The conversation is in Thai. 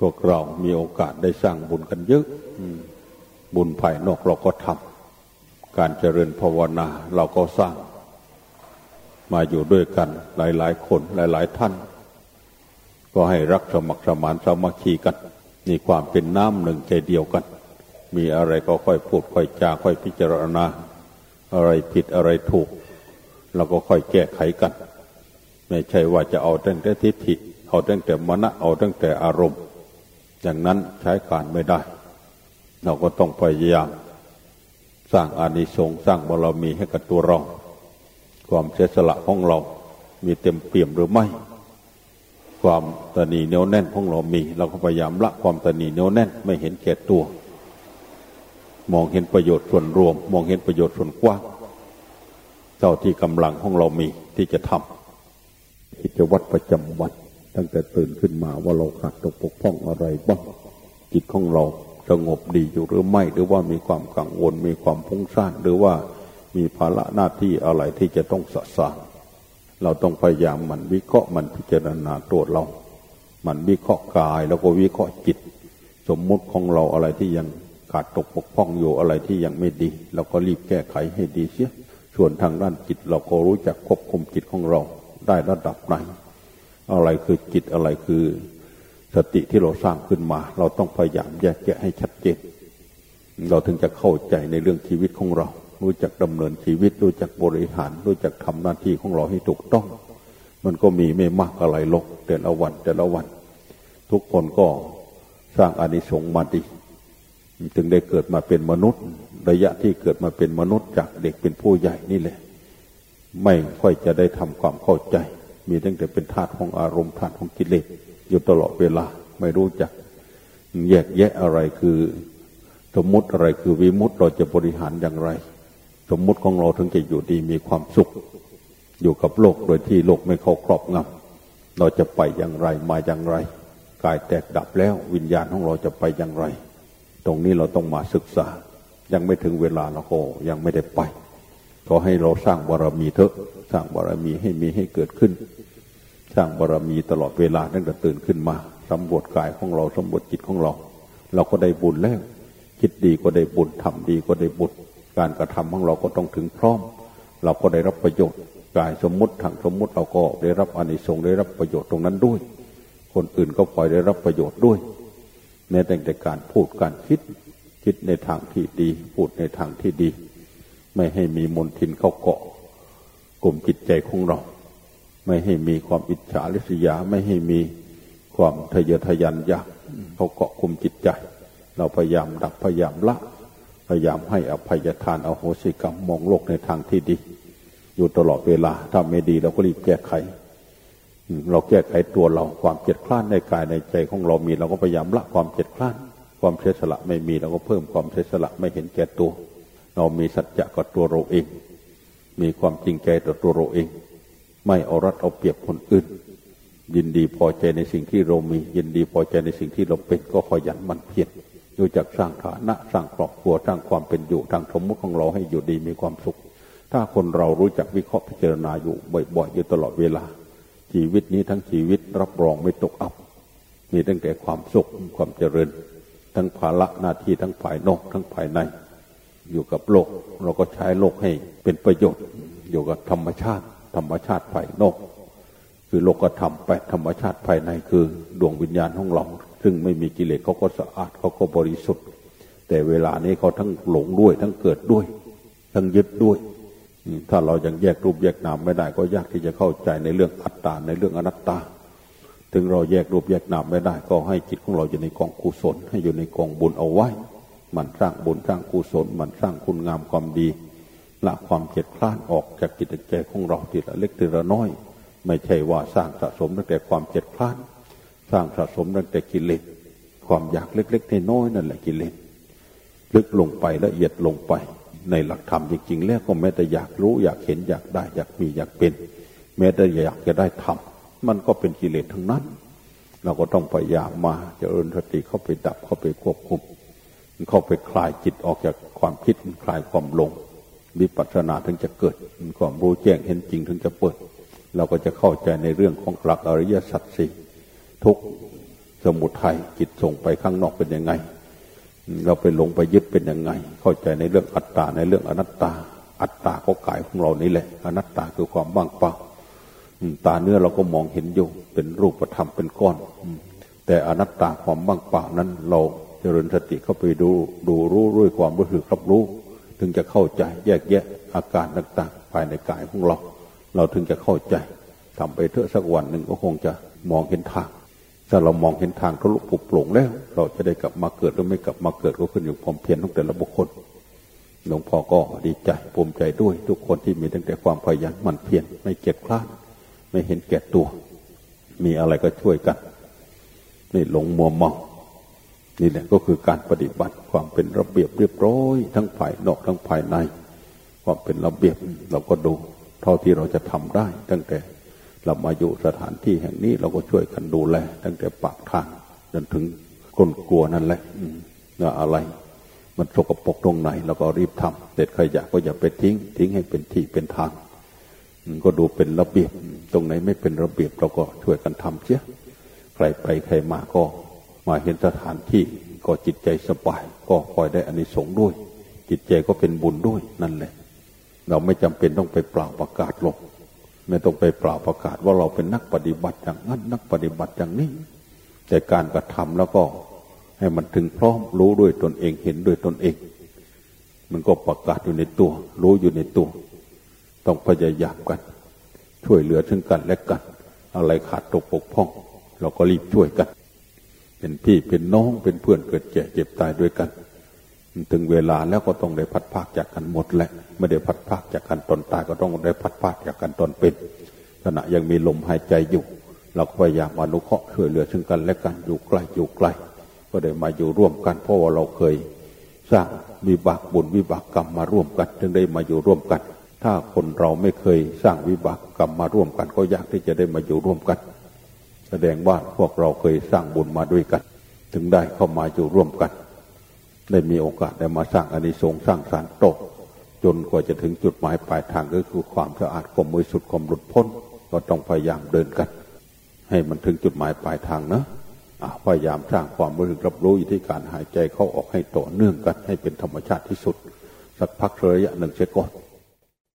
พวกเรามีโอกาสได้สร้างบุญกันเยอะบุญภายนอกเราก็ทำการเจริญภาวนาเราก็สร้าง มาอยู่ด้วยกันหลาย ๆ คนหลาย ๆ ท่าน ก็ให้รักสมัครสมานสามัคคีกันมีความเป็นน้ำหนึ่งใจเดียวกัน มีอะไรก็ค่อยพูดค่อยจาค่อยพิจารณา อะไรผิดอะไรถูกเราก็ค่อยแก้ไขกัน ไม่ใช่ว่าจะเอาตั้งแต่ทิฏฐิเอาตั้งแต่มณะเอาตั้งแต่อารมณ์ อย่างนั้นใช้การไม่ได้ เราก็ต้องพยายามสร้างอานิสงส์สร้างบารมีให้กับตัวเรา ความเสียสละของเรา มีเต็มเปี่ยมหรือไม่ ความตนีเนียวแน่นของเรามี เราก็พยายามละความตนีเนียวแน่นไม่เห็นแก่ตัว มองเห็นประโยชน์ส่วนรวม มองเห็นประโยชน์ส่วนกว้างเจ้าที่กำลังของเรามีที่จะทำกิจวัตรประจำวัน ตั้งแต่ตื่นขึ้นมาว่าเราขาดตกปกพ้องอะไรบ้างจิตของเราสงบดีอยู่หรือไม่หรือว่ามีความกังวลมีความพุ่งซ่านหรือว่ามีภาระหน้าที่อะไรที่จะต้องสะสางเราต้องพยายามมันวิเคราะห์มันพิจารณาตัวเรา มันวิเคราะห์กายแล้วก็วิเคราะห์จิต สมมุติของเราอะไรที่ยังขาดตกปกพ้องอยู่อะไรที่ยังไม่ดีเราก็รีบแก้ไขให้ดีเสียส่วนทางด้านจิตเราก็รู้จักควบคุมจิตของเราได้ระดับไหน อะไรคือจิตอะไรคือสติที่เราสร้างขึ้นมา เราต้องพยายามแยกแยะให้ชัดเจน เราถึงจะเข้าใจในเรื่องชีวิตของเรา รู้จักดำเนินชีวิต รู้จักบริหาร รู้จักทำหน้าที่ของเราให้ถูกต้อง มันก็มีไม่มากอะไรลกแต่ละวันแต่ละวัน ทุกคนก็สร้างอานิสงส์มาดีจึงได้เกิดมาเป็นมนุษย์ ระยะที่เกิดมาเป็นมนุษย์จากเด็กเป็นผู้ใหญ่นี่แหละ ไม่ค่อยจะได้ทำความเข้าใจ มีตั้งแต่เป็นธาตุของอารมณ์ธาตุของกิเลสอยู่ตลอดเวลา ไม่รู้จัก แยกแยะอะไรคือสมมติอะไรคือวิมุตติเราจะบริหารอย่างไร สมมติของเราถึงจะอยู่ดีมีความสุข อยู่กับโลกโดยที่โลกไม่เข้าครอบงำเราจะไปอย่างไรมาอย่างไร กายแตกดับแล้ววิญญาณของเราจะไปอย่างไร ตรงนี้เราต้องมาศึกษา ยังไม่ถึงเวลาเราก็ยังไม่ได้ไป ก็ให้เราสร้างบารมีเถอะ สร้างบารมีให้มีให้เกิดขึ้น สร้างบารมีตลอดเวลาตั้งแต่ตื่นขึ้นมาสำรวจกายของเราสำรวจจิตของเรา เราก็ได้บุญแล้ว คิดดีก็ได้บุญทำดีก็ได้บุญการกระทำของเราก็ต้องถึงพร้อม เราก็ได้รับประโยชน์กายสมมติทางสมมติเราก็ได้รับอานิสงส์ได้รับประโยชน์ตรงนั้นด้วย คนอื่นก็ปล่อยได้รับประโยชน์ด้วยแม้แต่การพูดการคิดคิดในทางที่ดี พูดในทางที่ดี ไม่ให้มีมนทินเข้าเกาะกลุ่มจิตใจของเรา ไม่ให้มีความอิจฉาริษยา ไม่ให้มีความทะเยอทะยันอยากเขาเกาะกลุ่มจิตใจ เราพยายามดับพยายามละ พยายามให้อภัยทานเอาโหสิกรรมมองโลกในทางที่ดี อยู่ตลอดเวลาถ้าไม่ดีเราก็รีบแก้ไข เราแก้ไขตัวเราความเจ็ดคลานในกายในใจของเรามี เราก็พยายามละความเจ็ดคลาน ความเสียสละไม่มีเราก็เพิ่มความเสียสละไม่เห็นแก่ตัว เรามีสัจจะกับตัวเราเอง มีความจริงใจต่อตัวเราเอง ไม่เอารัดเอาเปรียบคนอื่น ยินดีพอใจในสิ่งที่เรามี ยินดีพอใจในสิ่งที่เราเป็นก็ขยันมันเพียรรู้จักสร้างฐานะสร้างครอบครัวสร้างความเป็นอยู่ทางสมมติของเราให้อยู่ดีมีความสุข ถ้าคนเรารู้จักวิเคราะห์พิจารณาอยู่บ่อยๆอยู่ตลอดเวลา ชีวิตนี้ทั้งชีวิตรับรองไม่ตกอับ มีตั้งแต่ความสุขความเจริญ ทั้งภาระหน้าที่ทั้งฝ่ายนอกทั้งภายใน อยู่กับโลก เราก็ใช้โลกให้เป็นประโยชน์ อยู่กับธรรมชาติ ธรรมชาติภายนอก คือโลกธรรมไปธรรมชาติภายในคือ ดวงวิญญาณของเรา ซึ่งไม่มีกิเลสเขาก็สะอาดเขาก็บริสุทธิ์ แต่เวลานี้เขาทั้งหลงด้วย ทั้งเกิดด้วย ทั้งยึดด้วย ถ้าเรายังแยกรูปแยกนามไม่ได้ ก็ยากที่จะเข้าใจในเรื่องอัตตาในเรื่องอนัตตาถึงเราแยกรูปแยกนามไม่ได้ ก็ให้จิตของเราอยู่ในกองกุศลให้อยู่ในกองบุญเอาไว้ มันสร้างบุญสร้างกุศลมันสร้างคุณงามความดีละความเจ็ดคลานออกจากจิตใจของเราทีละเล็กทีละน้อย ไม่ใช่ว่าสร้างสะสมตั้งแต่ความเจ็ดคลานสร้างสะสมตั้งแต่กิเลสความอยากเล็กๆน้อยนั่นแหละกิเลสลึกลงไปละเอียดลงไป ในหลักธรรมจริงๆแล้วก็แม้แต่อยากรู้อยากเห็นอยากได้อยากมีอยากเป็น แม้แต่อยากจะได้ทำมันก็เป็นกิเลสทั้งนั้น เราก็ต้องพยายามมาจะเริญสติเข้าไปดับเข้าไปควบคุม เข้าไปคลายจิตออกจากความคิดคลายความลงวิปัสสนาถึงจะเกิดความรู้แจ้งเห็นจริงถึงจะเปิด เราก็จะเข้าใจในเรื่องของหลักอริยสัจสี่ทุกสมุทัยจิตส่งไปข้างนอกเป็นยังไง เราไปหลงไปยึดเป็นยังไง เข้าใจในเรื่องอัตตาในเรื่องอนัตตา อัตตาก็กายของเรานี่แหละ อนัตตาคือความว่างเปล่าตาเนื้อเราก็มองเห็นอยู่เป็นรูปธรรมเป็นก้อน แต่อนัตตาความว่างเปล่านั้นเรา เจริญสติเข้าไปดูดูรู้ด้วยความรู้สึกรับรู้ ถึงจะเข้าใจแยกแยะอาการต่างๆ ภายในกายของเรา เราถึงจะเข้าใจทำไปเถอะสักวันหนึ่งก็คงจะมองเห็นทาง ถ้าเรามองเห็นทางทะลุปุโปร่งแล้ว เราจะได้กลับมาเกิดหรือไม่กลับมาเกิดก็ขึ้นอยู่ความเพียรของแต่ละบุคคลหลวงพ่อก็ดีใจภูมิใจด้วย ทุกคนที่มีตั้งแต่ความพยายามมันเพียรไม่เกียจคร้านไม่เห็นแก่ตัว มีอะไรก็ช่วยกันไม่หลงมัวเมา นี่แหละก็คือการปฏิบัติความเป็นระเบียบเรียบร้อย ทั้งภายนอกทั้งภายใน ความเป็นระเบียบเราก็ดู เท่าที่เราจะทำได้ ตั้งแต่เรามาอยู่สถานที่แห่งนี้เราก็ช่วยกันดูแล ตั้งแต่ปากทางจนถึงก้นกลัวนั่นแหละว่าอะไร มันสกปรกตรงไหนเราก็รีบทำเด็ดขยะก็อย่าไปทิ้ง ทิ้งให้เป็นที่เป็นทางก็ดูเป็นระเบียบ ตรงไหนไม่เป็นระเบียบเราก็ช่วยกันทำเชียใครไปใครมาก็ มาเห็นสถานที่ก็จิตใจสบาย ก็คอยได้อานิสงส์ด้วย จิตใจก็เป็นบุญด้วยนั่นแหละ เราไม่จำเป็นต้องไปเปล่าประกาศลงไม่ต้องไปเปล่าประกาศว่าเราเป็นนักปฏิบัติอย่างนั้นนักปฏิบัติอย่างนี้ แต่การกระทำแล้วก็ให้มันถึงพร้อมรู้ด้วยตนเองเห็นด้วยตนเอง มันก็ประกาศอยู่ในตัว รู้อยู่ในตัว ต้องพยายามกัน ช่วยเหลือถึงกันและกัน อะไรขาดตกปกพ้อง เราก็รีบช่วยกัน เป็นพี่เป็นน้องเป็นเพื่อนเกิดแก่เจ็บตายด้วยกัน ถึงเวลาแล้วก็ต้องได้พัดภาคจากกันหมดแหละไม่ได้พัดภาคจากกันตอนตายก็ต้องได้พัดภาคจากกันตอนเป็นขณะยังมีลมหายใจอยู่ เราก็พยายามอนุเคราะห์ช่วยเหลือซึ่งกันและกันอยู่ใกล้อยู่ไกลก็ได้มาอยู่ร่วมกันเพราะว่าเราเคย สร้างวิบากบุญวิบากกรรมมาร่วมกัน จึงได้มาอยู่ร่วมกัน ถ้าคนเราไม่เคยสร้างวิบากกรรมมาร่วมกัน ก็ยากที่จะได้มาอยู่ร่วมกัน แสดงว่าพวกเราเคยสร้างบุญมาด้วยกัน ถึงได้เข้ามาอยู่ร่วมกัน ได้มีโอกาสได้มาสร้างอานิสงส์สร้างสารโตจนกว่าจะถึงจุดหมายปลายทางก็คือความสะอาดความมือสุดความหลุดพ้น ก็ต้องพยายามเดินกัน ให้มันถึงจุดหมายปลายทางนะพยายามสร้างความบริสุทธิ์รับรู้อยู่ที่การหายใจเข้าออกให้ต่อเนื่องกันให้เป็นธรรมชาติที่สุด สักพักระยะหนึ่งเสียก่อน